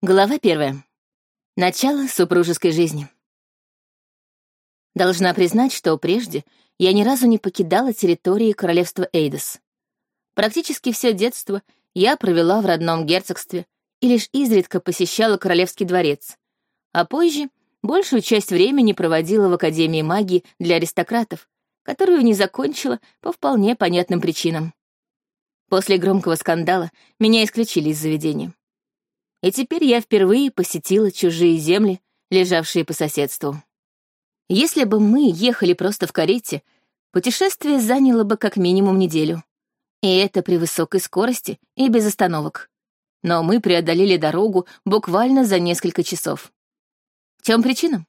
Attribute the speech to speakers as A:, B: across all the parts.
A: Глава первая. Начало супружеской жизни. Должна признать, что прежде я ни разу не покидала территории королевства Эйдос. Практически все детство я провела в родном герцогстве и лишь изредка посещала королевский дворец, а позже большую часть времени проводила в Академии магии для аристократов, которую не закончила по вполне понятным причинам. После громкого скандала меня исключили из заведения и теперь я впервые посетила чужие земли, лежавшие по соседству. Если бы мы ехали просто в карете, путешествие заняло бы как минимум неделю. И это при высокой скорости и без остановок. Но мы преодолели дорогу буквально за несколько часов. В чем причина?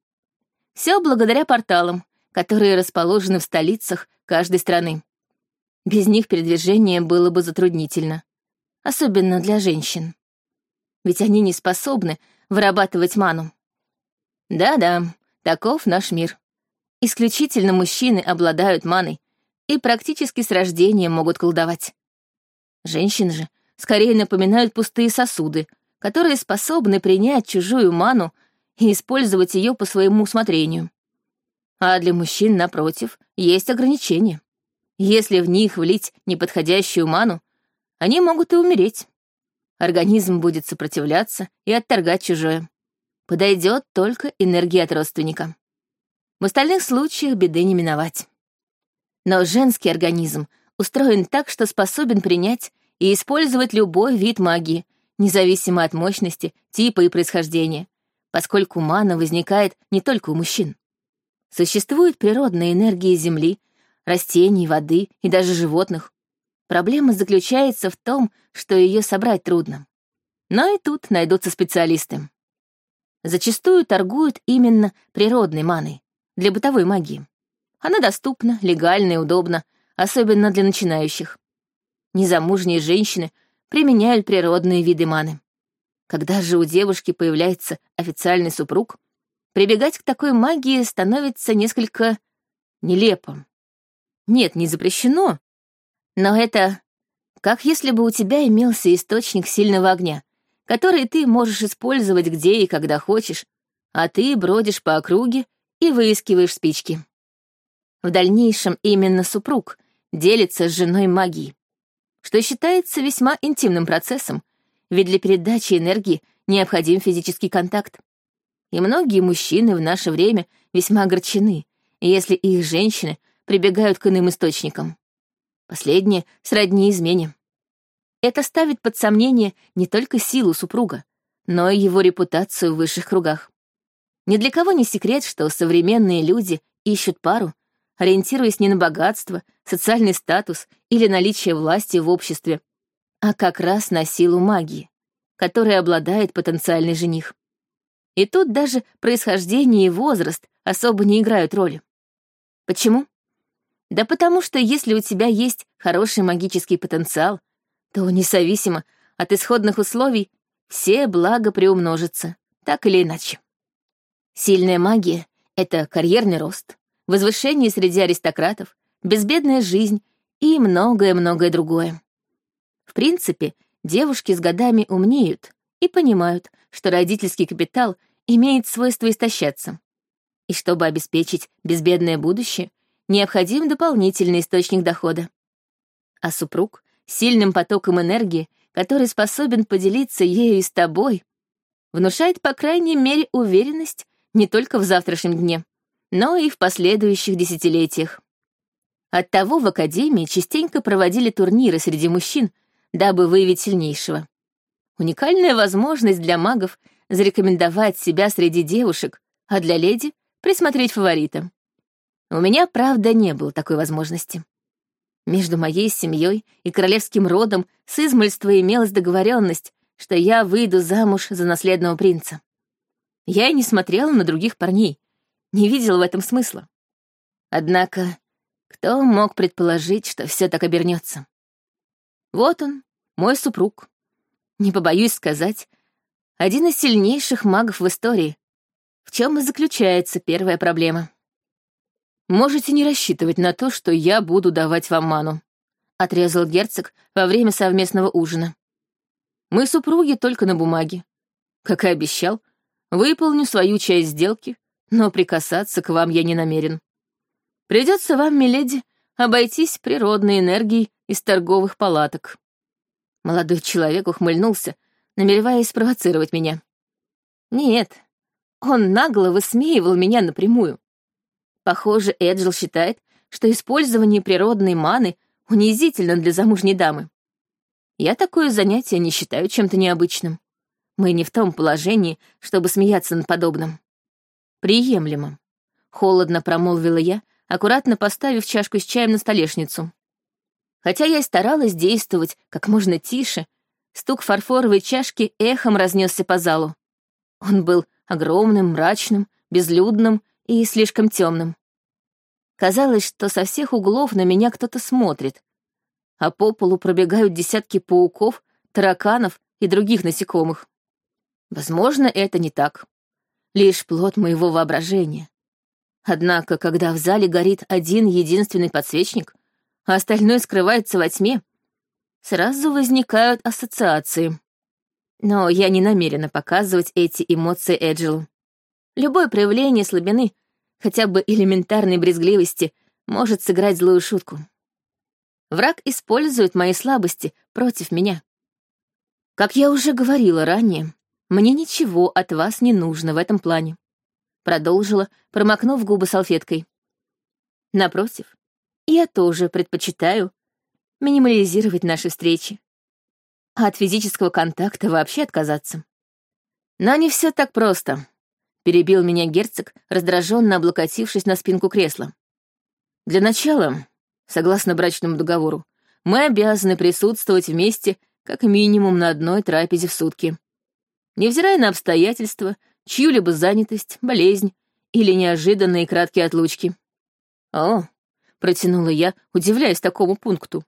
A: Все благодаря порталам, которые расположены в столицах каждой страны. Без них передвижение было бы затруднительно, особенно для женщин ведь они не способны вырабатывать ману. Да-да, таков наш мир. Исключительно мужчины обладают маной и практически с рождения могут колдовать. Женщины же скорее напоминают пустые сосуды, которые способны принять чужую ману и использовать ее по своему усмотрению. А для мужчин, напротив, есть ограничения. Если в них влить неподходящую ману, они могут и умереть. Организм будет сопротивляться и отторгать чужое. Подойдет только энергия от родственника. В остальных случаях беды не миновать. Но женский организм устроен так, что способен принять и использовать любой вид магии, независимо от мощности, типа и происхождения, поскольку мана возникает не только у мужчин. Существуют природные энергии Земли, растений, воды и даже животных, Проблема заключается в том, что ее собрать трудно. Но и тут найдутся специалисты. Зачастую торгуют именно природной маной, для бытовой магии. Она доступна, легальна и удобна, особенно для начинающих. Незамужние женщины применяют природные виды маны. Когда же у девушки появляется официальный супруг, прибегать к такой магии становится несколько нелепым. Нет, не запрещено, но это как если бы у тебя имелся источник сильного огня, который ты можешь использовать где и когда хочешь, а ты бродишь по округе и выискиваешь спички. В дальнейшем именно супруг делится с женой магией, что считается весьма интимным процессом, ведь для передачи энергии необходим физический контакт. И многие мужчины в наше время весьма огорчены, если их женщины прибегают к иным источникам. Последнее сродни измене. Это ставит под сомнение не только силу супруга, но и его репутацию в высших кругах. Ни для кого не секрет, что современные люди ищут пару, ориентируясь не на богатство, социальный статус или наличие власти в обществе, а как раз на силу магии, которой обладает потенциальный жених. И тут даже происхождение и возраст особо не играют роли. Почему? Да потому что если у тебя есть хороший магический потенциал, то независимо от исходных условий все блага приумножатся, так или иначе. Сильная магия — это карьерный рост, возвышение среди аристократов, безбедная жизнь и многое-многое другое. В принципе, девушки с годами умнеют и понимают, что родительский капитал имеет свойство истощаться. И чтобы обеспечить безбедное будущее, необходим дополнительный источник дохода. А супруг — сильным потоком энергии, который способен поделиться ею и с тобой, внушает, по крайней мере, уверенность не только в завтрашнем дне, но и в последующих десятилетиях. Оттого в Академии частенько проводили турниры среди мужчин, дабы выявить сильнейшего. Уникальная возможность для магов зарекомендовать себя среди девушек, а для леди — присмотреть фаворита. У меня, правда, не было такой возможности. Между моей семьей и королевским родом с измольства имелась договоренность, что я выйду замуж за наследного принца. Я и не смотрела на других парней, не видела в этом смысла. Однако, кто мог предположить, что все так обернется? Вот он, мой супруг. Не побоюсь сказать, один из сильнейших магов в истории. В чем и заключается первая проблема. «Можете не рассчитывать на то, что я буду давать вам ману», — отрезал герцог во время совместного ужина. «Мы супруги только на бумаге. Как и обещал, выполню свою часть сделки, но прикасаться к вам я не намерен. Придется вам, миледи, обойтись природной энергией из торговых палаток. Молодой человек ухмыльнулся, намереваясь спровоцировать меня. Нет, он нагло высмеивал меня напрямую. Похоже, Эджил считает, что использование природной маны унизительно для замужней дамы. Я такое занятие не считаю чем-то необычным. Мы не в том положении, чтобы смеяться над подобным. Приемлемо. Холодно промолвила я, аккуратно поставив чашку с чаем на столешницу. Хотя я и старалась действовать как можно тише, стук фарфоровой чашки эхом разнесся по залу. Он был огромным, мрачным, безлюдным и слишком темным. Казалось, что со всех углов на меня кто-то смотрит, а по полу пробегают десятки пауков, тараканов и других насекомых. Возможно, это не так. Лишь плод моего воображения. Однако, когда в зале горит один единственный подсвечник, а остальное скрывается во тьме, сразу возникают ассоциации. Но я не намерена показывать эти эмоции Эджилу. Любое проявление слабины, хотя бы элементарной брезгливости, может сыграть злую шутку. Враг использует мои слабости против меня. Как я уже говорила ранее, мне ничего от вас не нужно в этом плане продолжила, промокнув губы салфеткой. Напротив, я тоже предпочитаю минимализировать наши встречи. А от физического контакта вообще отказаться. Но не все так просто, перебил меня герцог, раздраженно облокотившись на спинку кресла. Для начала, согласно брачному договору, мы обязаны присутствовать вместе как минимум на одной трапезе в сутки. Невзирая на обстоятельства, чью-либо занятость, болезнь или неожиданные краткие отлучки. «О», — протянула я, удивляясь такому пункту.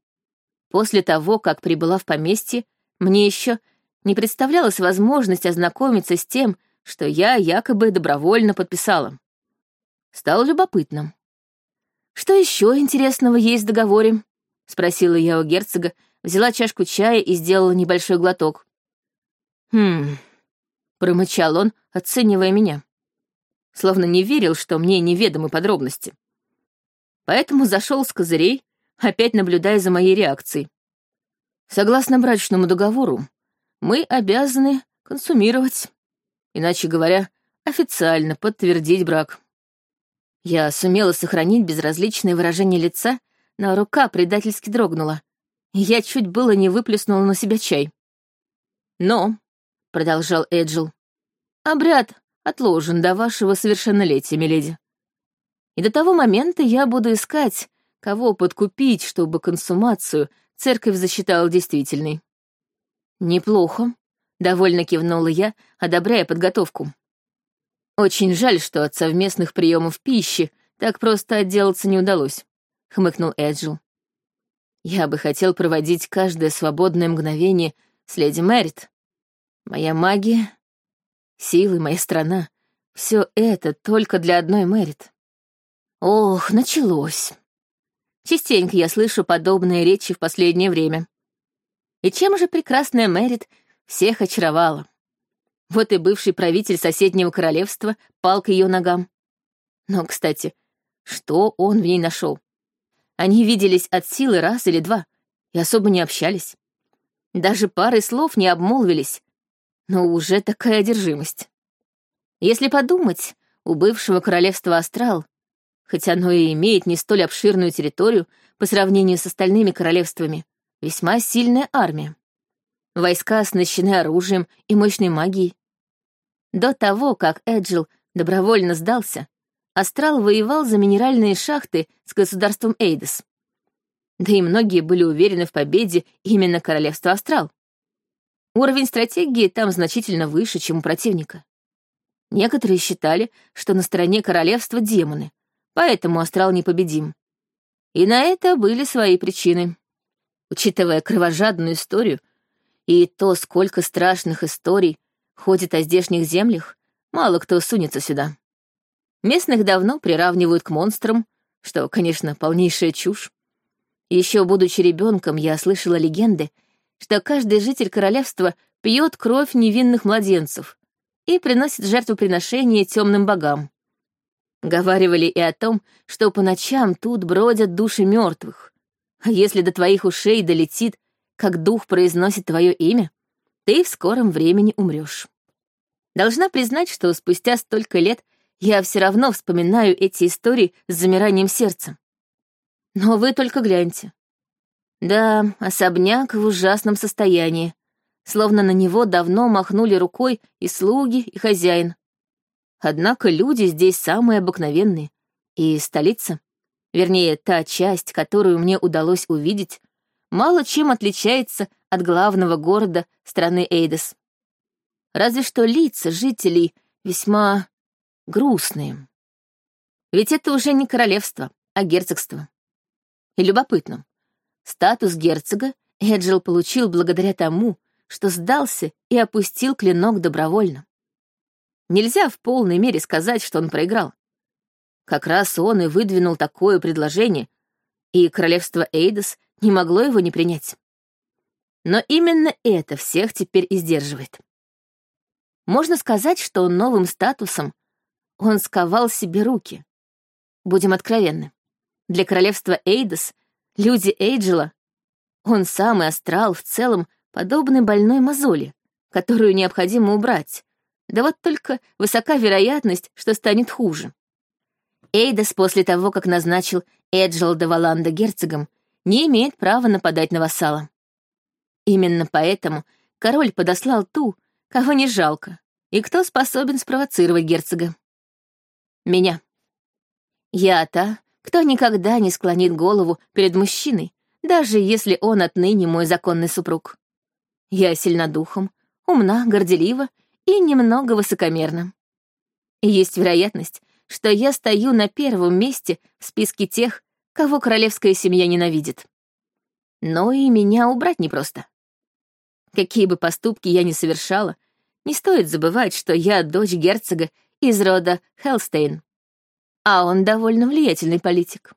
A: После того, как прибыла в поместье, мне еще не представлялась возможность ознакомиться с тем, что я якобы добровольно подписала. Стало любопытным. «Что еще интересного есть в договоре?» — спросила я у герцога, взяла чашку чая и сделала небольшой глоток. «Хм...» — промычал он, оценивая меня. Словно не верил, что мне неведомы подробности. Поэтому зашел с козырей, опять наблюдая за моей реакцией. Согласно брачному договору, мы обязаны консумировать, иначе говоря, официально подтвердить брак. Я сумела сохранить безразличное выражение лица, но рука предательски дрогнула, я чуть было не выплеснула на себя чай. «Но», — продолжал Эджил, Обряд отложен до вашего совершеннолетия, миледи. И до того момента я буду искать, кого подкупить, чтобы консумацию церковь засчитала действительной. Неплохо, — довольно кивнула я, одобряя подготовку. Очень жаль, что от совместных приемов пищи так просто отделаться не удалось, — хмыкнул Эджил. Я бы хотел проводить каждое свободное мгновение с леди Мэрит. Моя магия силы, моя страна. Все это только для одной Мэрит. Ох, началось. Частенько я слышу подобные речи в последнее время. И чем же прекрасная Мэрит всех очаровала? Вот и бывший правитель соседнего королевства пал к ее ногам. Но, кстати, что он в ней нашел? Они виделись от силы раз или два и особо не общались. Даже пары слов не обмолвились, но уже такая одержимость. Если подумать, у бывшего королевства Астрал, хоть оно и имеет не столь обширную территорию по сравнению с остальными королевствами, весьма сильная армия. Войска оснащены оружием и мощной магией. До того, как Эджил добровольно сдался, Астрал воевал за минеральные шахты с государством Эйдес. Да и многие были уверены в победе именно королевства Астрал. Уровень стратегии там значительно выше, чем у противника. Некоторые считали, что на стороне королевства демоны, поэтому астрал непобедим. И на это были свои причины. Учитывая кровожадную историю и то, сколько страшных историй ходит о здешних землях, мало кто сунется сюда. Местных давно приравнивают к монстрам, что, конечно, полнейшая чушь. Еще будучи ребенком, я слышала легенды, что каждый житель королевства пьет кровь невинных младенцев, и приносит жертвоприношения темным богам. Говаривали и о том, что по ночам тут бродят души мертвых. А если до твоих ушей долетит, как дух произносит твое имя, ты в скором времени умрешь. Должна признать, что спустя столько лет я все равно вспоминаю эти истории с замиранием сердца. Но вы только гляньте. Да, особняк в ужасном состоянии, словно на него давно махнули рукой и слуги, и хозяин. Однако люди здесь самые обыкновенные, и столица, вернее, та часть, которую мне удалось увидеть, мало чем отличается от главного города страны Эйдес. Разве что лица жителей весьма грустные. Ведь это уже не королевство, а герцогство. И любопытно, статус герцога Эджил получил благодаря тому, что сдался и опустил клинок добровольно. Нельзя в полной мере сказать, что он проиграл. Как раз он и выдвинул такое предложение, и королевство Эйдос не могло его не принять. Но именно это всех теперь и сдерживает. Можно сказать, что новым статусом он сковал себе руки. Будем откровенны. Для королевства Эйдос, люди Эйджела, он самый астрал в целом подобный больной мозоли, которую необходимо убрать. Да вот только высока вероятность, что станет хуже. Эйдос после того, как назначил Эджел де Валанда герцогом, не имеет права нападать на вассала. Именно поэтому король подослал ту, кого не жалко, и кто способен спровоцировать герцога. Меня. Я та, кто никогда не склонит голову перед мужчиной, даже если он отныне мой законный супруг. Я сильна духом, умна, горделива и немного высокомерна. есть вероятность, что я стою на первом месте в списке тех, кого королевская семья ненавидит. Но и меня убрать непросто. Какие бы поступки я ни совершала, не стоит забывать, что я дочь герцога из рода Хелстейн. А он довольно влиятельный политик.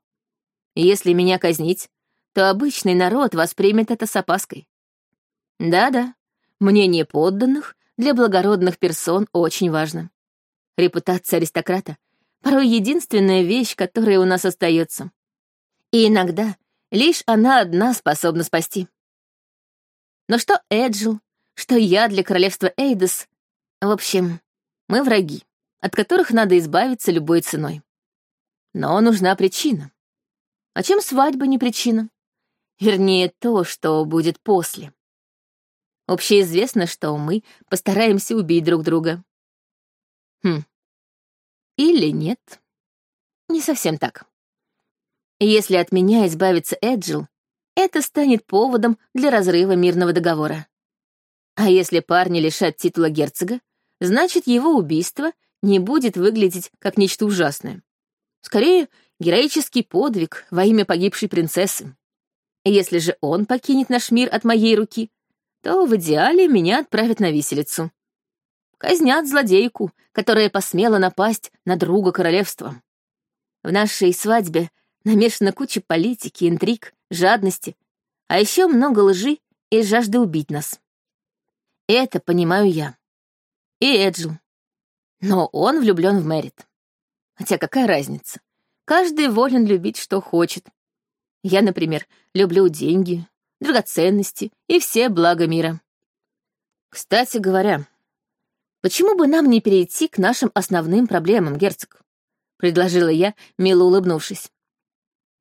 A: Если меня казнить, то обычный народ воспримет это с опаской. Да-да, мнение подданных для благородных персон очень важно. Репутация аристократа — порой единственная вещь, которая у нас остается. И иногда лишь она одна способна спасти. Но что Эджил, что я для королевства Эйдес, в общем, мы враги от которых надо избавиться любой ценой. Но нужна причина. А чем свадьба не причина? Вернее, то, что будет после. Общеизвестно, что мы постараемся убить друг друга. Хм. Или нет. Не совсем так. Если от меня избавится Эджил, это станет поводом для разрыва мирного договора. А если парни лишат титула герцога, значит, его убийство не будет выглядеть как нечто ужасное. Скорее, героический подвиг во имя погибшей принцессы. Если же он покинет наш мир от моей руки, то в идеале меня отправят на виселицу. Казнят злодейку, которая посмела напасть на друга королевства. В нашей свадьбе намешана куча политики, интриг, жадности, а еще много лжи и жажды убить нас. Это понимаю я. И Эджил. Но он влюблен в Мэрит. Хотя какая разница? Каждый волен любить, что хочет. Я, например, люблю деньги, драгоценности и все блага мира. Кстати говоря, почему бы нам не перейти к нашим основным проблемам, герцог? Предложила я, мило улыбнувшись.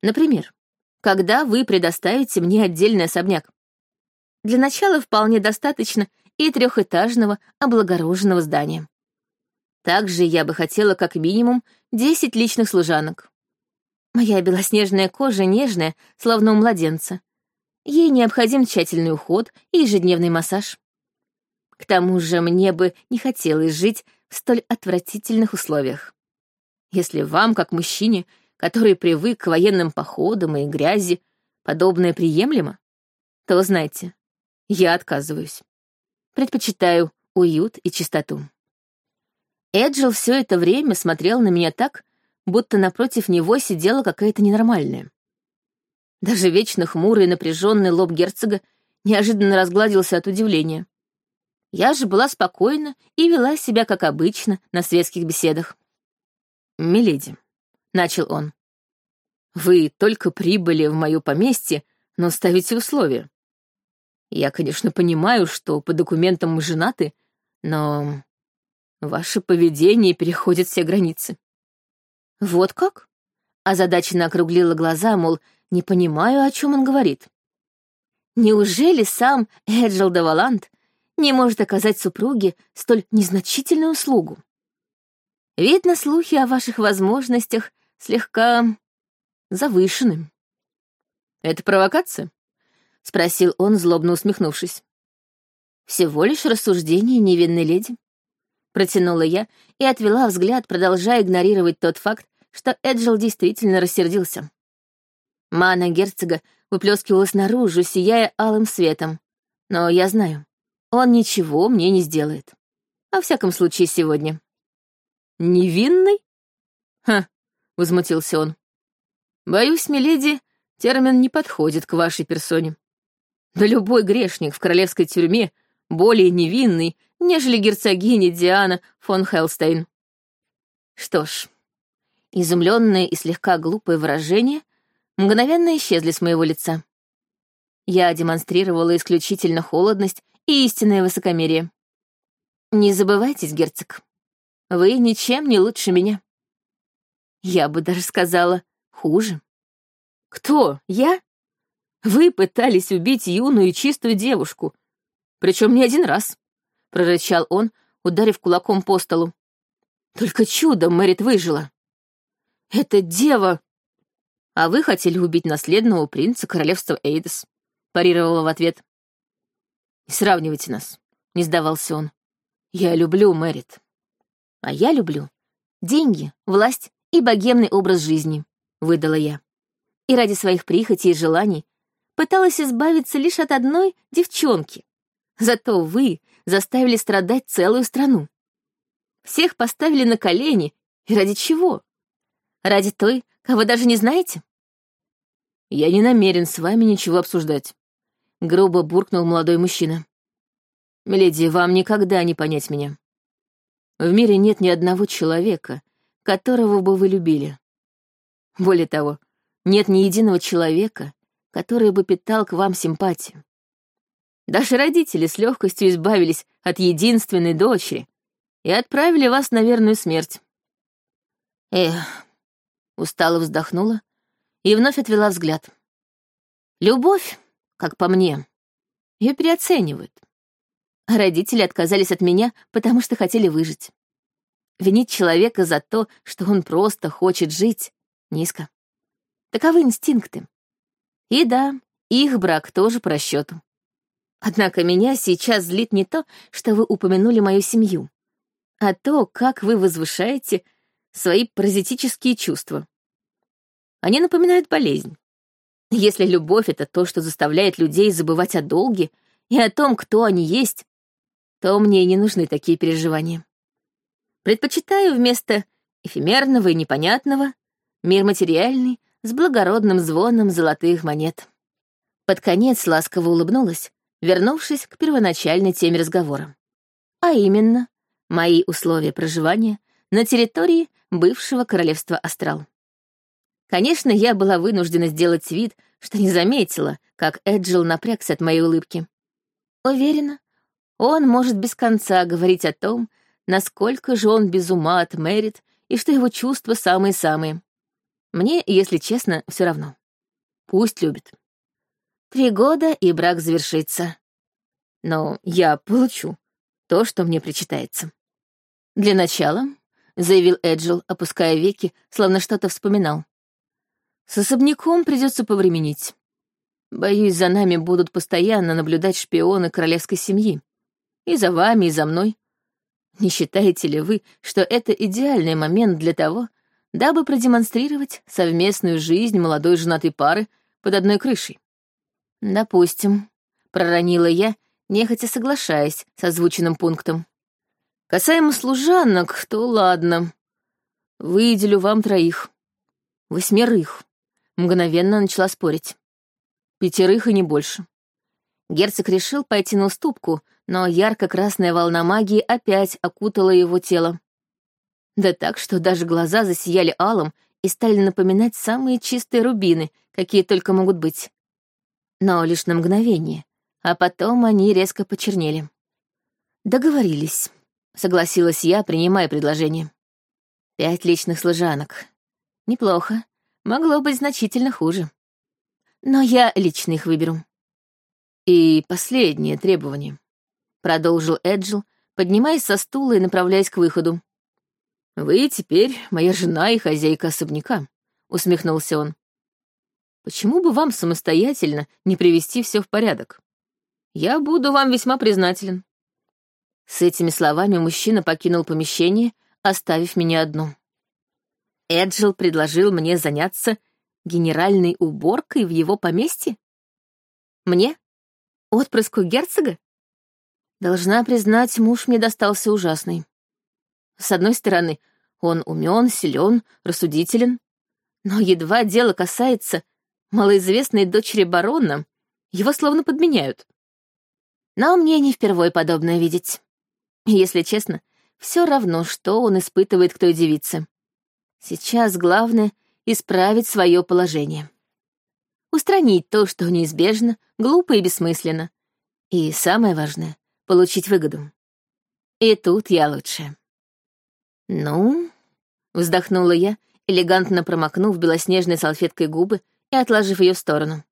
A: Например, когда вы предоставите мне отдельный особняк? Для начала вполне достаточно и трехэтажного облагороженного здания. Также я бы хотела как минимум десять личных служанок. Моя белоснежная кожа нежная, словно у младенца. Ей необходим тщательный уход и ежедневный массаж. К тому же мне бы не хотелось жить в столь отвратительных условиях. Если вам, как мужчине, который привык к военным походам и грязи, подобное приемлемо, то знайте, я отказываюсь. Предпочитаю уют и чистоту. Эджил все это время смотрел на меня так, будто напротив него сидела какая-то ненормальная. Даже вечно хмурый и напряженный лоб герцога неожиданно разгладился от удивления. Я же была спокойна и вела себя, как обычно, на светских беседах.
B: «Миледи», — начал он, — «вы только прибыли в мое поместье, но ставите условия. Я, конечно, понимаю, что по документам мы женаты, но ваше поведение переходит все границы».
A: «Вот как?» Озадаченно округлила глаза, мол, не понимаю, о чем он говорит. Неужели сам Эджил Давалант не может оказать супруге столь незначительную услугу? Видно, слухи о ваших возможностях слегка завышены.
B: «Это провокация?» — спросил он, злобно усмехнувшись.
A: «Всего лишь рассуждение невинной леди», — протянула я и отвела взгляд, продолжая игнорировать тот факт, что Эджил действительно рассердился. Мана герцога выплескивалась наружу, сияя алым светом. Но я знаю, он ничего мне не сделает. Во всяком случае, сегодня.
B: «Невинный?» «Ха», — возмутился он. «Боюсь, миледи, термин не подходит к вашей персоне. Да любой грешник в королевской тюрьме более невинный, нежели герцогиня Диана фон Хелстейн».
A: Что ж, изумленное и слегка глупое выражение мгновенно исчезли с моего лица. Я демонстрировала исключительно холодность и истинное высокомерие. Не забывайтесь, герцог, вы ничем не лучше меня. Я бы даже сказала, хуже.
B: Кто? Я? Вы пытались убить юную и чистую девушку. Причем не один раз, — прорычал он, ударив кулаком по столу. Только чудом Мэрит выжила. Эта дева... А вы хотели убить наследного принца королевства Эйдес, парировала в ответ. Не сравнивайте нас, не сдавался он. Я люблю Мэрит.
A: А я люблю деньги, власть и богемный образ жизни, выдала я. И ради своих прихотей и желаний пыталась избавиться лишь от одной девчонки. Зато вы заставили страдать целую страну. Всех поставили на колени, и ради чего? Ради той, кого даже не знаете?
B: Я не намерен с вами ничего обсуждать. Грубо буркнул молодой мужчина. Миледи, вам никогда не понять меня. В мире нет ни одного человека, которого бы вы любили. Более того, нет ни единого человека, который бы питал к вам симпатию. Даже родители с легкостью избавились от единственной дочери и отправили вас на верную смерть.
A: Эх, устало вздохнула и вновь отвела взгляд. Любовь, как по мне, ее переоценивают. Родители отказались от меня, потому что хотели выжить. Винить человека за то, что он просто хочет жить, низко. Таковы инстинкты. И да, их брак тоже по расчету. Однако меня сейчас злит не то, что вы упомянули мою семью, а то, как вы возвышаете свои паразитические чувства. Они напоминают болезнь. Если любовь — это то, что заставляет людей забывать о долге и о том, кто они есть, то мне не нужны такие переживания. Предпочитаю вместо эфемерного и непонятного мир материальный с благородным звоном золотых монет. Под конец ласково улыбнулась, вернувшись к первоначальной теме разговора. А именно, мои условия проживания на территории бывшего королевства Астрал. Конечно, я была вынуждена сделать вид, что не заметила, как Эджил напрягся от моей улыбки. Уверена, он может без конца говорить о том, насколько же он без ума от Мэрит и что его чувства самые-самые. Мне, если честно, все равно. Пусть любит. Три года, и брак завершится. Но я получу то, что мне причитается. Для начала — заявил Эджил, опуская веки, словно что-то вспоминал. «С особняком придется повременить. Боюсь, за нами будут постоянно наблюдать шпионы королевской семьи. И за вами, и за мной. Не считаете ли вы, что это идеальный момент для того, дабы продемонстрировать совместную жизнь молодой женатой пары под одной крышей?» «Допустим», — проронила я, нехотя соглашаясь с озвученным пунктом. Касаемо служанок, то ладно. Выделю вам троих. Восьмерых. Мгновенно начала спорить. Пятерых и не больше. Герцог решил пойти на уступку, но ярко-красная волна магии опять окутала его тело. Да так, что даже глаза засияли алым и стали напоминать самые чистые рубины, какие только могут быть. Но лишь на мгновение, а потом они резко почернели. «Договорились», — согласилась я, принимая предложение. «Пять личных служанок. Неплохо. Могло быть значительно хуже. Но я лично их выберу». «И последнее требование», — продолжил Эджил, поднимаясь со стула и направляясь к выходу. «Вы теперь моя жена и хозяйка особняка», — усмехнулся он. «Почему бы вам самостоятельно не привести все в порядок? Я буду вам весьма признателен». С этими словами мужчина покинул помещение, оставив меня одну. Эджил предложил мне заняться генеральной уборкой в его поместье? Мне? Отпрыску герцога? Должна признать, муж мне достался ужасный. С одной стороны, он умен, силен, рассудителен, но едва дело касается малоизвестной дочери барона, его словно подменяют. Но мне не впервой подобное видеть. Если честно, все равно, что он испытывает к той девице. Сейчас главное — исправить свое положение. Устранить то, что неизбежно, глупо и бессмысленно. И самое важное — получить выгоду. И тут я лучшая. «Ну?» — вздохнула я, элегантно промокнув белоснежной салфеткой губы и отложив ее в сторону.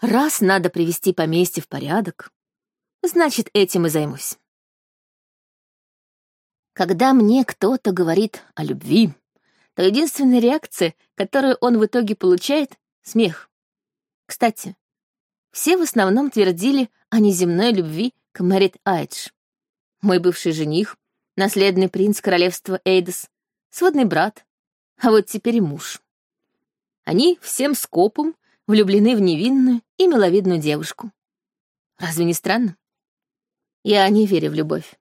A: «Раз надо привести поместье в порядок, значит, этим и займусь». Когда мне кто-то говорит о любви, то единственная реакция, которую он в итоге получает — смех. Кстати, все в основном твердили о неземной любви к Мэрит Айдж. Мой бывший жених наследный принц королевства Эйдос, сводный брат, а вот теперь и муж. Они всем скопом влюблены в невинную и миловидную девушку. Разве не странно? Я не верю в любовь.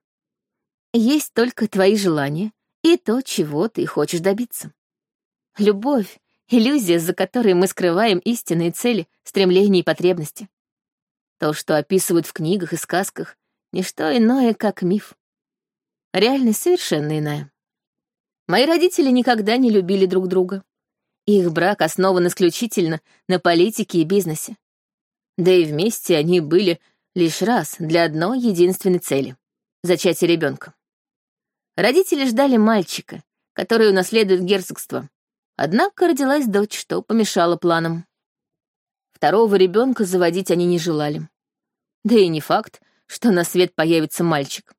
A: Есть только твои желания и то, чего ты хочешь добиться. Любовь — иллюзия, за которой мы скрываем истинные цели, стремления и потребности. То, что описывают в книгах и сказках, — не что иное, как миф. Реальность совершенно иная. Мои родители никогда не любили друг друга. Их брак основан исключительно на политике и бизнесе. Да и вместе они были лишь раз для одной единственной цели — зачатия ребенка. Родители ждали мальчика, который унаследует герцогство. Однако родилась дочь, что помешало планам. Второго ребенка заводить они не желали. Да и не факт, что на свет появится мальчик.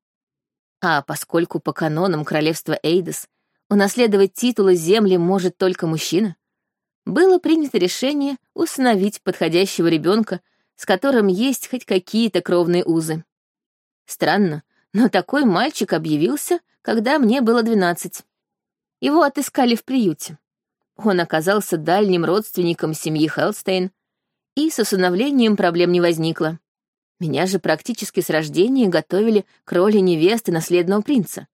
A: А поскольку по канонам королевства Эйдос унаследовать титулы земли может только мужчина, было принято решение усыновить подходящего ребенка, с которым есть хоть какие-то кровные узы. Странно, но такой мальчик объявился, когда мне было двенадцать. Его отыскали в приюте. Он оказался дальним родственником семьи Хелстейн, и с усыновлением проблем не возникло. Меня же практически с рождения готовили к роли невесты наследного принца,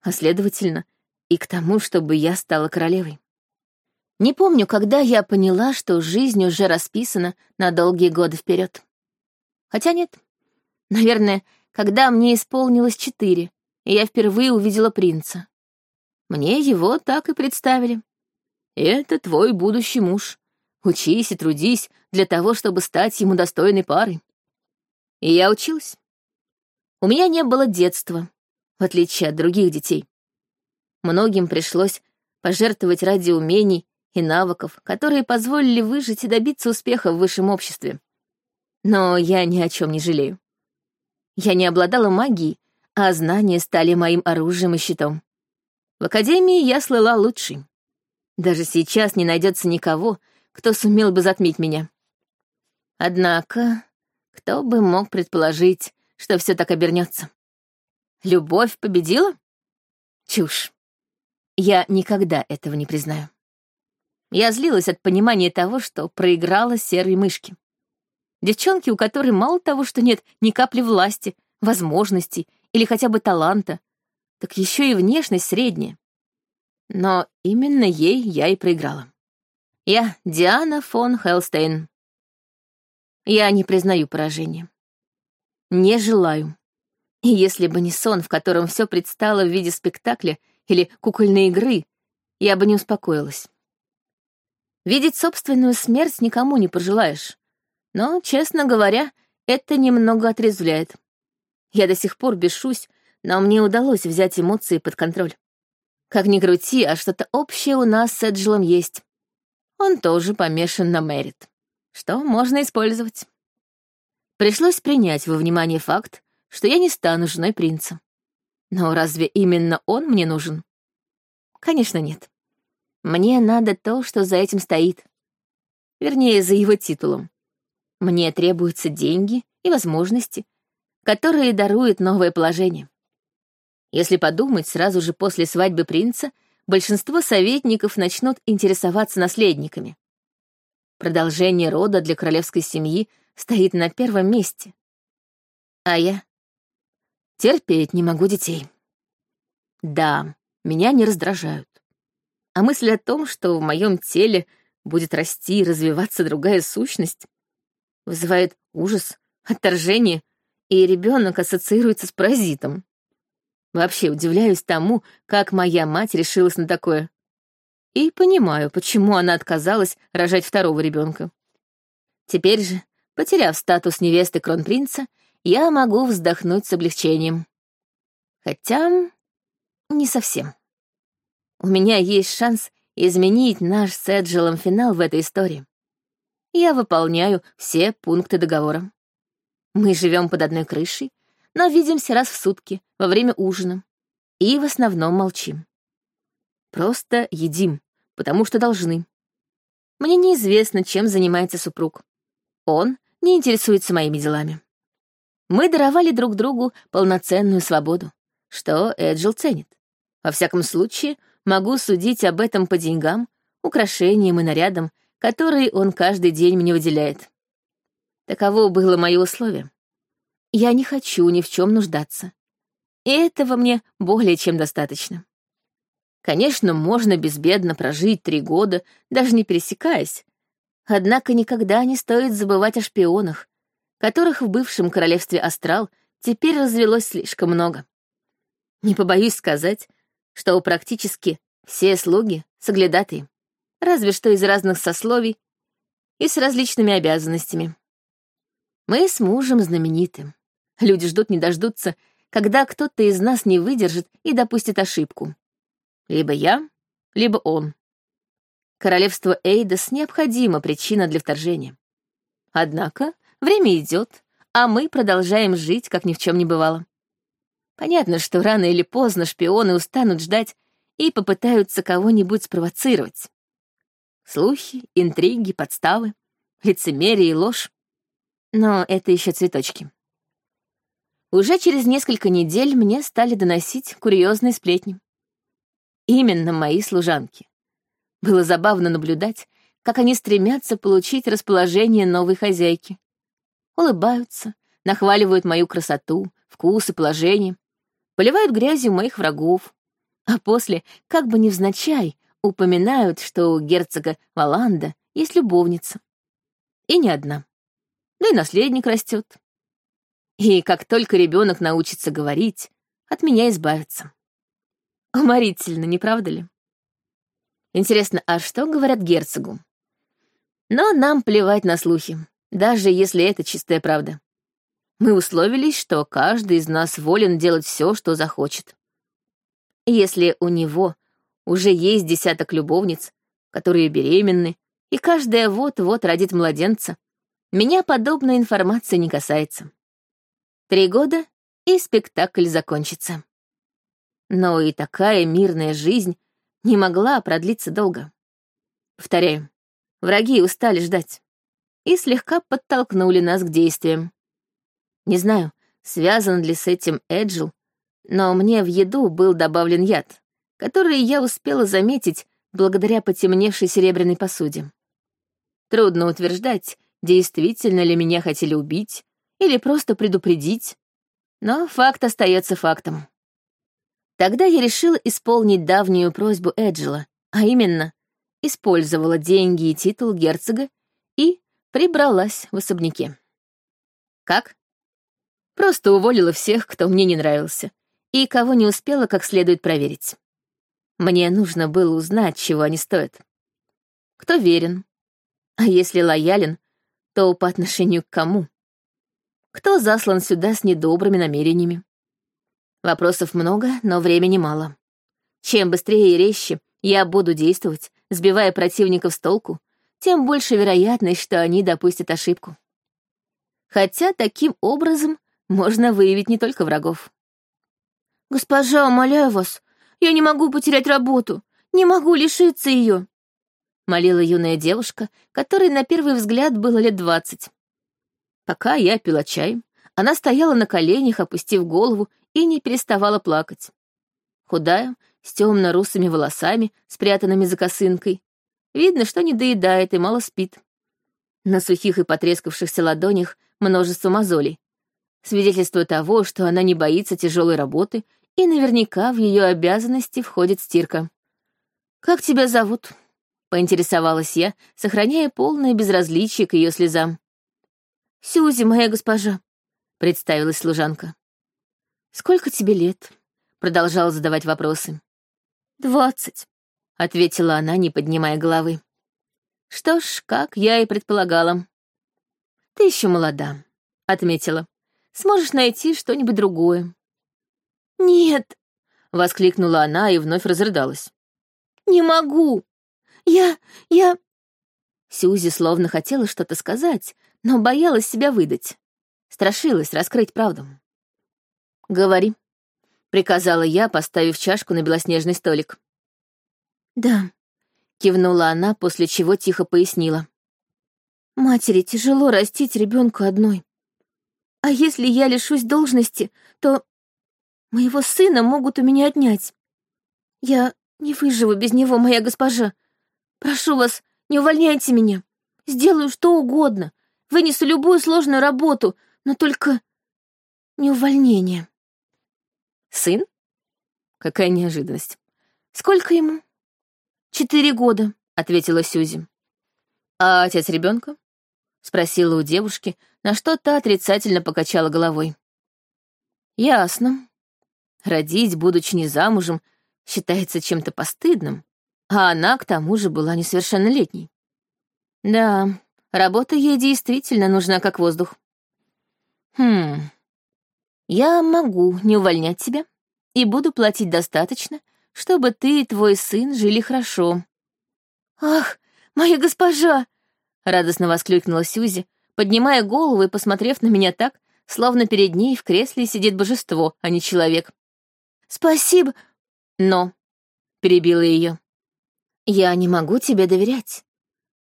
A: а следовательно, и к тому, чтобы я стала королевой. Не помню, когда я поняла, что жизнь уже расписана на долгие годы вперед. Хотя нет. Наверное, когда мне исполнилось четыре, и я впервые увидела принца. Мне его так и представили. Это твой будущий муж. Учись и трудись для того, чтобы стать ему достойной парой. И я училась. У меня не было детства, в отличие от других детей. Многим пришлось пожертвовать ради умений и навыков, которые позволили выжить и добиться успеха в высшем обществе. Но я ни о чем не жалею. Я не обладала магией, а знания стали моим оружием и щитом. В академии я слыла лучшей. Даже сейчас не найдется никого, кто сумел бы затмить меня. Однако кто бы мог предположить, что все так обернется? Любовь победила? Чушь. Я никогда этого не признаю. Я злилась от понимания того, что проиграла серой мышки. Девчонки, у которой мало того, что нет ни капли власти, возможностей или хотя бы таланта, так еще и внешность средняя. Но именно ей я и проиграла. Я Диана фон Хелстейн. Я не признаю поражения. не желаю. И если бы не сон, в котором все предстало в виде спектакля или кукольной игры, я бы не успокоилась. Видеть собственную смерть никому не пожелаешь. Но, честно говоря, это немного отрезвляет. Я до сих пор бешусь, но мне удалось взять эмоции под контроль. Как ни крути, а что-то общее у нас с Эджилом есть. Он тоже помешан на Мэрит, что можно использовать. Пришлось принять во внимание факт, что я не стану женой принца. Но разве именно он мне нужен? Конечно, нет. Мне надо то, что за этим стоит. Вернее, за его титулом. Мне требуются деньги и возможности, которые даруют новое положение. Если подумать, сразу же после свадьбы принца большинство советников начнут интересоваться наследниками. Продолжение рода для королевской семьи стоит на первом месте. А я терпеть не могу детей. Да, меня не раздражают. А мысль о том, что в моем теле будет расти и развиваться другая сущность, вызывает ужас, отторжение, и ребенок ассоциируется с паразитом. Вообще удивляюсь тому, как моя мать решилась на такое. И понимаю, почему она отказалась рожать второго ребенка. Теперь же, потеряв статус невесты кронпринца, я могу вздохнуть с облегчением. Хотя не совсем. У меня есть шанс изменить наш с Эджелом финал в этой истории я выполняю все пункты договора. Мы живем под одной крышей, но видимся раз в сутки, во время ужина, и в основном молчим. Просто едим, потому что должны. Мне неизвестно, чем занимается супруг. Он не интересуется моими делами. Мы даровали друг другу полноценную свободу, что Эджил ценит. Во всяком случае, могу судить об этом по деньгам, украшениям и нарядам, который он каждый день мне выделяет. Таково было мое условие. Я не хочу ни в чем нуждаться. И этого мне более чем достаточно. Конечно, можно безбедно прожить три года, даже не пересекаясь. Однако никогда не стоит забывать о шпионах, которых в бывшем королевстве Астрал теперь развелось слишком много. Не побоюсь сказать, что практически все слуги — соглядатые разве что из разных сословий и с различными обязанностями. Мы с мужем знаменитым. Люди ждут не дождутся, когда кто-то из нас не выдержит и допустит ошибку. Либо я, либо он. Королевству Эйдас необходима причина для вторжения. Однако время идет, а мы продолжаем жить, как ни в чем не бывало. Понятно, что рано или поздно шпионы устанут ждать и попытаются кого-нибудь спровоцировать. Слухи, интриги, подставы, лицемерие и ложь. Но это еще цветочки. Уже через несколько недель мне стали доносить курьезные сплетни. Именно мои служанки. Было забавно наблюдать, как они стремятся получить расположение новой хозяйки. Улыбаются, нахваливают мою красоту, вкус и положение, поливают грязью моих врагов, а после, как бы невзначай, упоминают, что у герцога Валанда есть любовница. И не одна. Да и наследник растет. И как только ребенок научится говорить, от меня избавится. Уморительно, не правда ли? Интересно, а что говорят герцогу? Но нам плевать на слухи, даже если это чистая правда. Мы условились, что каждый из нас волен делать все, что захочет. Если у него уже есть десяток любовниц, которые беременны, и каждая вот-вот родит младенца. Меня подобная информация не касается. Три года, и спектакль закончится. Но и такая мирная жизнь не могла продлиться долго. Повторяю, враги устали ждать и слегка подтолкнули нас к действиям. Не знаю, связан ли с этим Эджил, но мне в еду был добавлен яд которые я успела заметить благодаря потемневшей серебряной посуде. Трудно утверждать, действительно ли меня хотели убить или просто предупредить, но факт остается фактом. Тогда я решила исполнить давнюю просьбу Эджела, а именно, использовала деньги и титул герцога и прибралась в особняке. Как? Просто уволила всех, кто мне не нравился, и кого не успела как следует проверить. Мне нужно было узнать, чего они стоят. Кто верен, а если лоялен, то по отношению к кому? Кто заслан сюда с недобрыми намерениями? Вопросов много, но времени мало. Чем быстрее и резче я буду действовать, сбивая противников с толку, тем больше вероятность, что они допустят ошибку. Хотя таким образом можно выявить не только врагов.
B: «Госпожа, умоляю вас, я не могу потерять работу, не могу лишиться ее», — молила юная девушка, которой на первый взгляд было лет двадцать.
A: Пока я пила чай, она стояла на коленях, опустив голову, и не переставала плакать. Худая, с темно-русыми волосами, спрятанными за косынкой. Видно, что не доедает и мало спит. На сухих и потрескавшихся ладонях множество мозолей. Свидетельство того, что она не боится тяжелой работы, и наверняка в ее обязанности входит стирка. «Как тебя зовут?» — поинтересовалась я, сохраняя полное безразличие к ее слезам.
B: «Сюзи, моя госпожа», — представилась служанка.
A: «Сколько тебе лет?» — продолжала задавать вопросы.
B: «Двадцать», —
A: ответила она, не поднимая головы. «Что ж, как я и предполагала. Ты еще молода», — отметила. «Сможешь найти что-нибудь другое».
B: «Нет», —
A: воскликнула она и вновь разрыдалась.
B: «Не могу. Я... я...»
A: Сьюзи словно хотела что-то сказать, но боялась себя выдать. Страшилась раскрыть правду. «Говори», — приказала я, поставив чашку на белоснежный столик.
B: «Да», — кивнула она, после чего тихо пояснила. «Матери тяжело растить ребенка одной. А если я лишусь должности, то моего сына могут у меня отнять. Я не выживу без него, моя госпожа. Прошу вас, не увольняйте меня. Сделаю что угодно, Вынесу любую сложную работу, но только не увольнение.
A: Сын? Какая неожиданность.
B: Сколько ему? Четыре года, ответила Сюзи.
A: А отец ребенка? Спросила у девушки, на что та отрицательно покачала головой. Ясно. Родить, будучи не замужем, считается чем-то постыдным, а она, к тому же, была несовершеннолетней. Да, Работа ей действительно нужна как воздух. Хм. Я могу не увольнять тебя и буду платить достаточно, чтобы ты и твой сын жили хорошо.
B: Ах, моя госпожа!
A: Радостно воскликнула Сюзи, поднимая голову и посмотрев на меня так, словно перед ней в кресле сидит божество, а не человек.
B: Спасибо.
A: Но, перебила ее, я не могу тебе доверять.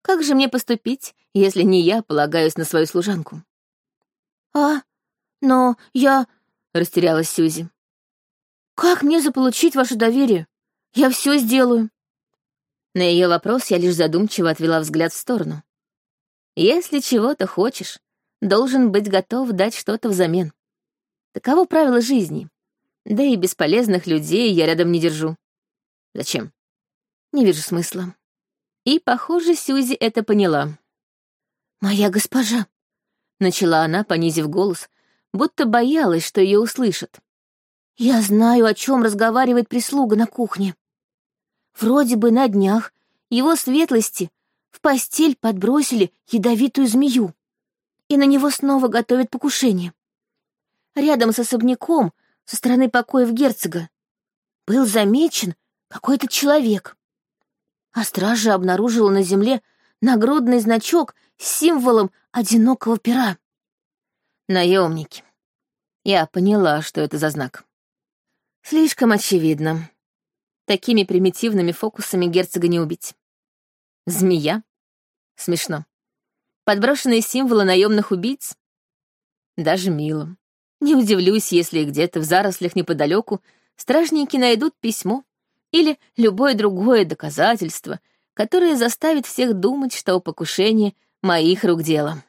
A: Как же мне поступить, если не я полагаюсь на свою служанку?
B: А, но я...
A: Растерялась Сюзи.
B: Как мне заполучить ваше доверие? Я все сделаю.
A: На ее вопрос я лишь задумчиво отвела взгляд в сторону. Если чего-то хочешь, должен быть готов дать что-то взамен. Таково правило жизни. Да и бесполезных людей я рядом не держу. Зачем? Не вижу смысла. И, похоже, Сьюзи это поняла.
B: «Моя госпожа», — начала она, понизив голос, будто боялась, что ее услышат. «Я знаю, о чем разговаривает прислуга на кухне. Вроде бы на днях его светлости в постель подбросили ядовитую змею, и на него снова готовят покушение. Рядом с особняком, со стороны покоев герцога, был замечен какой-то человек а стража обнаружила на земле нагрудный значок символом одинокого пера.
A: Наемники. Я поняла, что это за знак. Слишком очевидно. Такими примитивными фокусами герцога не убить. Змея? Смешно. Подброшенные символы наемных убийц? Даже мило. Не удивлюсь, если где-то в зарослях неподалеку стражники найдут письмо, или любое другое доказательство, которое заставит всех думать, что покушение моих рук дело.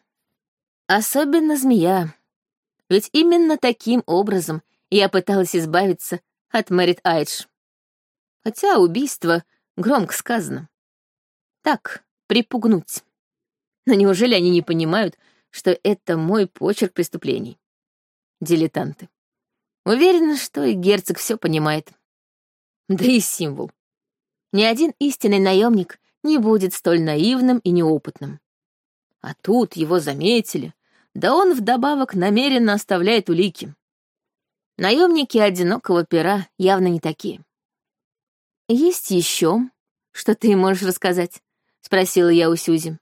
A: Особенно змея. Ведь именно таким образом я пыталась избавиться от Мэрит Айдж. Хотя убийство громко сказано. Так, припугнуть. Но неужели они не понимают, что это мой почерк преступлений? Дилетанты. Уверена, что и герцог все понимает. Да и символ. Ни один истинный наемник не будет столь наивным и неопытным. А тут его заметили, да он вдобавок намеренно оставляет улики. Наемники одинокого пера явно не такие. «Есть еще, что ты можешь рассказать?» — спросила я у Сюзи.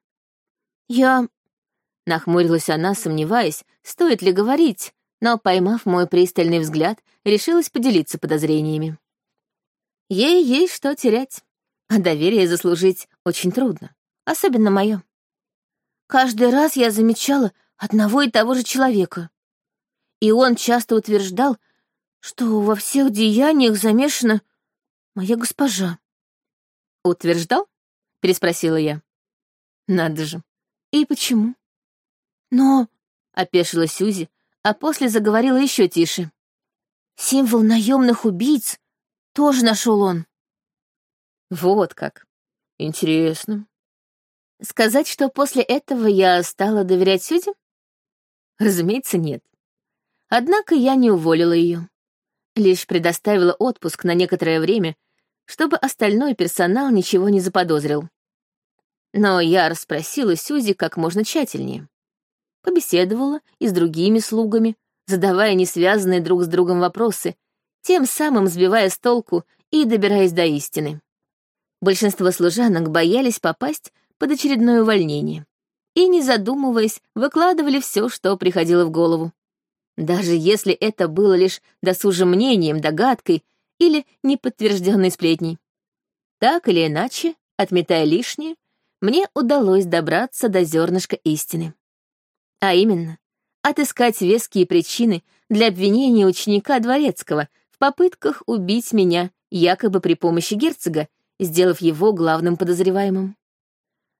A: «Я...» — нахмурилась она, сомневаясь, стоит ли говорить, но, поймав мой пристальный взгляд, решилась поделиться подозрениями. Ей есть что терять, а доверие заслужить очень трудно, особенно мое. Каждый раз я замечала одного и того же человека. И он часто утверждал, что во всех деяниях замешана моя госпожа. «Утверждал?» — переспросила я. «Надо же. И почему?» «Но...» — опешила Сюзи, а после заговорила еще тише. «Символ наемных убийц тоже нашел он». «Вот как. Интересно. Сказать, что после этого я стала доверять Сюзе? Разумеется, нет. Однако я не уволила ее. Лишь предоставила отпуск на некоторое время, чтобы остальной персонал ничего не заподозрил. Но я расспросила Сюзи как можно тщательнее. Побеседовала и с другими слугами, задавая несвязанные друг с другом вопросы, тем самым сбивая с толку и добираясь до истины. Большинство служанок боялись попасть под очередное увольнение и, не задумываясь, выкладывали все, что приходило в голову. Даже если это было лишь досужим мнением, догадкой или неподтвержденной сплетней. Так или иначе, отметая лишнее, мне удалось добраться до зернышка истины. А именно, отыскать веские причины для обвинения ученика Дворецкого в попытках убить меня якобы при помощи герцога, сделав его главным подозреваемым.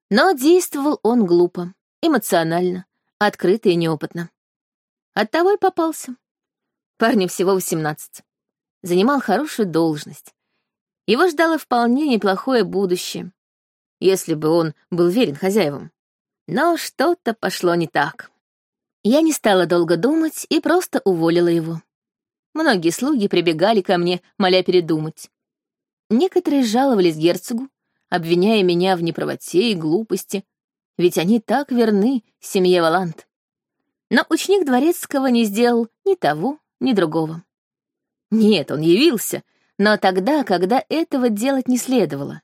A: Но действовал он глупо, эмоционально, открыто и неопытно. Оттого и попался. Парню всего 18. Занимал хорошую должность. Его ждало вполне неплохое будущее, если бы он был верен хозяевам. Но что-то пошло не так. Я не стала долго думать и просто уволила его. Многие слуги прибегали ко мне, моля передумать. Некоторые жаловались герцогу, обвиняя меня в неправоте и глупости, ведь они так верны семье Валант. Но ученик Дворецкого не сделал ни того, ни другого. Нет, он явился, но тогда, когда этого делать не следовало.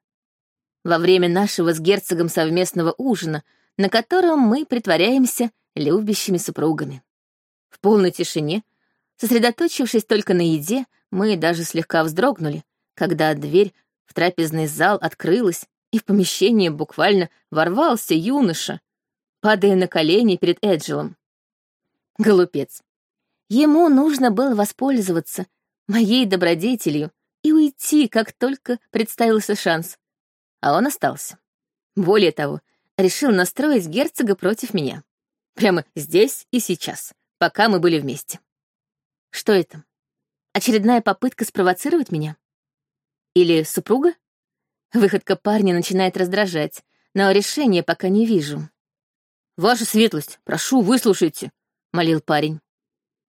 A: Во время нашего с герцогом совместного ужина, на котором мы притворяемся любящими супругами. В полной тишине, сосредоточившись только на еде, мы даже слегка вздрогнули, когда дверь в трапезный зал открылась, и в помещение буквально ворвался юноша, падая на колени перед Эджелом. Голупец. Ему нужно было воспользоваться моей добродетелью и уйти, как только представился шанс. А он остался. Более того, решил настроить герцога против меня. Прямо здесь и сейчас, пока мы были вместе. Что это? Очередная попытка спровоцировать меня? Или супруга? Выходка парня начинает раздражать, но решения пока не вижу. «Ваша светлость, прошу, выслушайте», — молил парень.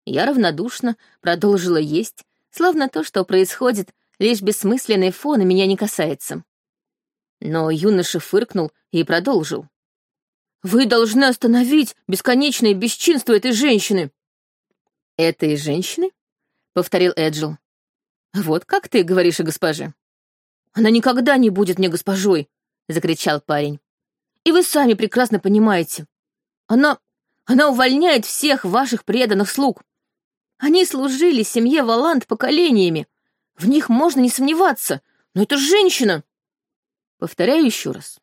A: Я равнодушно продолжила есть, словно то, что происходит, лишь бессмысленный фон и меня не касается. Но юноша фыркнул и продолжил. «Вы должны остановить бесконечное бесчинство этой женщины!» «Этой женщины?» — повторил Эджил. «Вот как ты говоришь о госпоже?» «Она никогда не будет мне госпожой!» — закричал парень. «И вы сами прекрасно понимаете. Она... она увольняет всех ваших преданных слуг. Они служили семье Валанд поколениями. В них можно не сомневаться, но это женщина!» «Повторяю еще раз.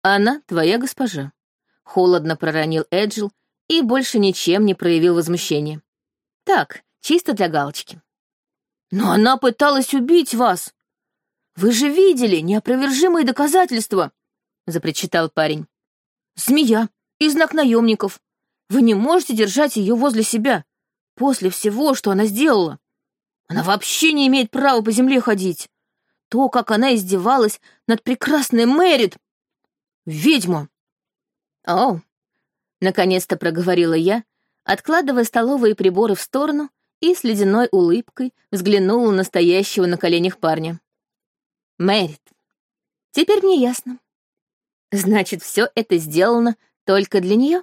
A: Она твоя госпожа», — холодно проронил Эджил и больше ничем не проявил возмущения. «Так, чисто для галочки». «Но она пыталась убить вас! Вы же видели неопровержимые доказательства!» — запричитал парень. «Змея и знак наемников. Вы не можете держать ее возле себя после всего, что она сделала. Она вообще не имеет права по земле ходить. То, как она издевалась над прекрасной Мэрит. Ведьма!» «О!» — наконец-то проговорила я, откладывая столовые приборы в сторону и с ледяной улыбкой взглянула на стоящего на коленях парня. Мэрит, теперь мне ясно. Значит, все это сделано только для нее?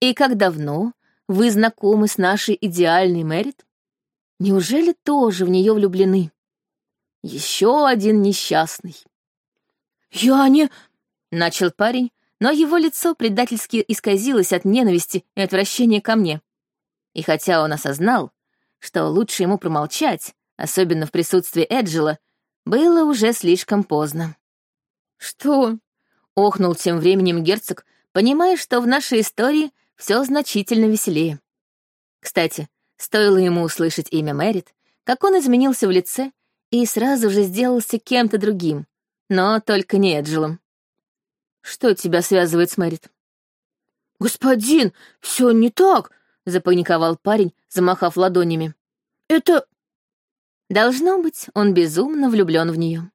A: И как давно вы знакомы с нашей идеальной Мэрит? Неужели тоже в нее влюблены? Еще один несчастный.
B: «Я не...»
A: — начал парень, но его лицо предательски исказилось от ненависти и отвращения ко мне. И хотя он осознал, что лучше ему промолчать, особенно в присутствии Эджела, было уже слишком поздно.
B: «Что?»
A: — охнул тем временем герцог, понимая, что в нашей истории все значительно веселее. Кстати, стоило ему услышать имя Мэрит, как он изменился в лице и сразу же сделался кем-то другим, но только не Эджелом. Что тебя связывает с Мэрит?
B: «Господин, все не так!»
A: — запаниковал парень, замахав ладонями.
B: «Это...»
A: Должно быть, он безумно влюблен в нее.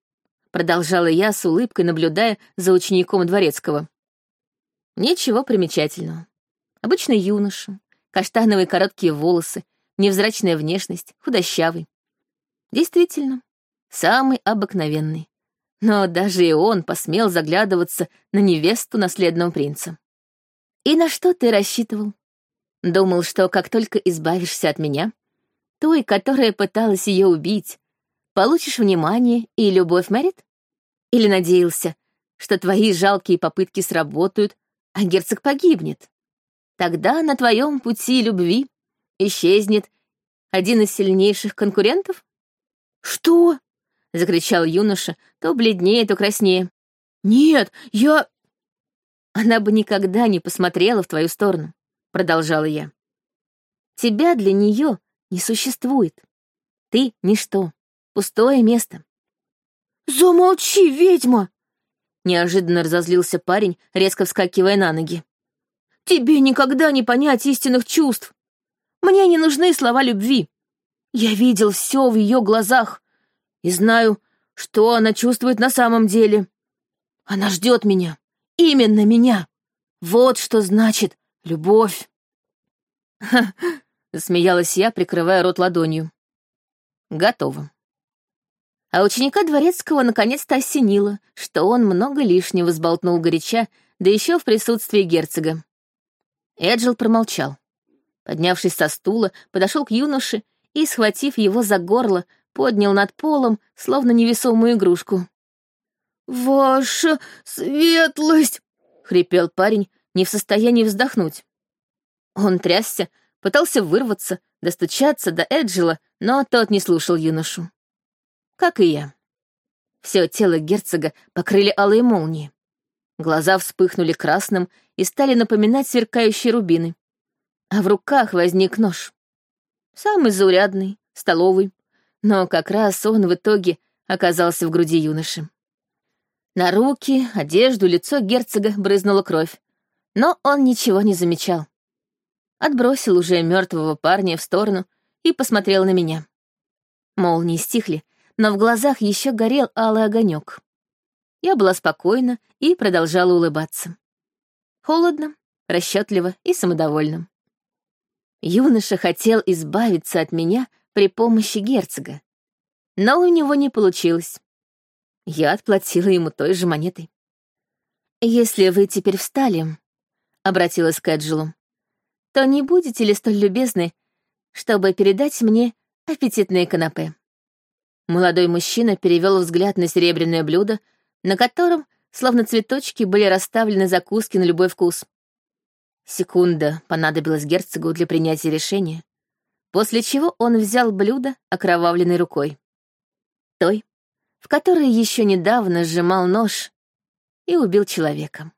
A: Продолжала я с улыбкой, наблюдая за учеником дворецкого. Ничего примечательного. Обычный юноша, каштановые короткие волосы, невзрачная внешность, худощавый. Действительно, самый обыкновенный. Но даже и он посмел заглядываться на невесту наследного принца. «И на что ты рассчитывал? Думал, что как только избавишься от меня, той, которая пыталась ее убить, получишь внимание и любовь Мэрит? Или надеялся, что твои жалкие попытки сработают, а герцог погибнет? Тогда на твоем пути любви исчезнет один из сильнейших конкурентов?
B: Что?
A: — закричал юноша, то бледнее, то краснее.
B: «Нет, я...»
A: «Она бы никогда не посмотрела в твою сторону», — продолжала я. «Тебя для нее не существует. Ты — ничто, пустое место».
B: «Замолчи, ведьма!»
A: Неожиданно разозлился парень, резко вскакивая на ноги.
B: «Тебе никогда не понять истинных чувств. Мне не нужны слова любви. Я видел все в ее глазах и знаю, что она чувствует на самом деле. Она ждет меня. Именно меня. Вот что значит любовь.
A: Ха, засмеялась я, прикрывая рот ладонью. Готово. А ученика Дворецкого наконец-то осенило, что он много лишнего сболтнул горяча, да еще в присутствии герцога. Эджил промолчал. Поднявшись со стула, подошел к юноше и, схватив его за горло, поднял над полом, словно невесомую игрушку.
B: «Ваша светлость!» — хрипел парень, не в состоянии вздохнуть.
A: Он трясся, пытался вырваться, достучаться до Эджела, но тот не слушал юношу. Как и я. Все тело герцога покрыли алые молнии. Глаза вспыхнули красным и стали напоминать сверкающие рубины. А в руках возник нож. Самый заурядный, столовый, но как раз он в итоге оказался в груди юноши. На руки, одежду, лицо герцога брызнула кровь, но он ничего не замечал. Отбросил уже мертвого парня в сторону и посмотрел на меня. Молнии стихли, но в глазах еще горел алый огонек. Я была спокойна и продолжала улыбаться. Холодно, расчетливо и самодовольно. Юноша хотел избавиться от меня при помощи герцога. Но у него не получилось. Я отплатила ему той же монетой. «Если вы теперь встали», — обратилась к Эджилу, «то не будете ли столь любезны, чтобы передать мне аппетитные канапе?» Молодой мужчина перевел взгляд на серебряное блюдо, на котором, словно цветочки, были расставлены закуски на любой вкус. Секунда понадобилась герцогу для принятия решения, после чего он взял блюдо окровавленной рукой. Той, в которой еще недавно сжимал нож и убил человека.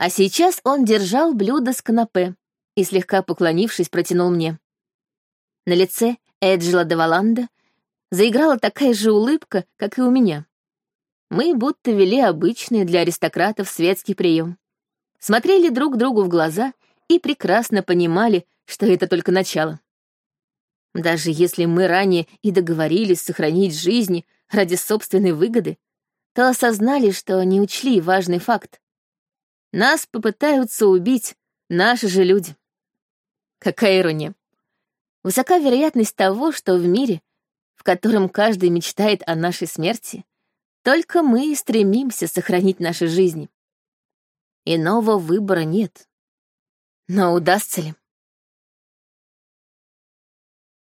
A: А сейчас он держал блюдо с канапе и, слегка поклонившись, протянул мне. На лице Эджела де Валанда заиграла такая же улыбка, как и у меня. Мы будто вели обычный для аристократов светский прием. Смотрели друг другу в глаза и прекрасно понимали, что это только начало. Даже если мы ранее и договорились сохранить жизни ради собственной выгоды, то осознали, что не учли важный факт. Нас попытаются убить наши же люди. Какая ирония. Высока вероятность того, что в мире, в котором каждый мечтает о нашей смерти, только мы и стремимся сохранить наши жизни. Иного выбора нет. Но удастся ли?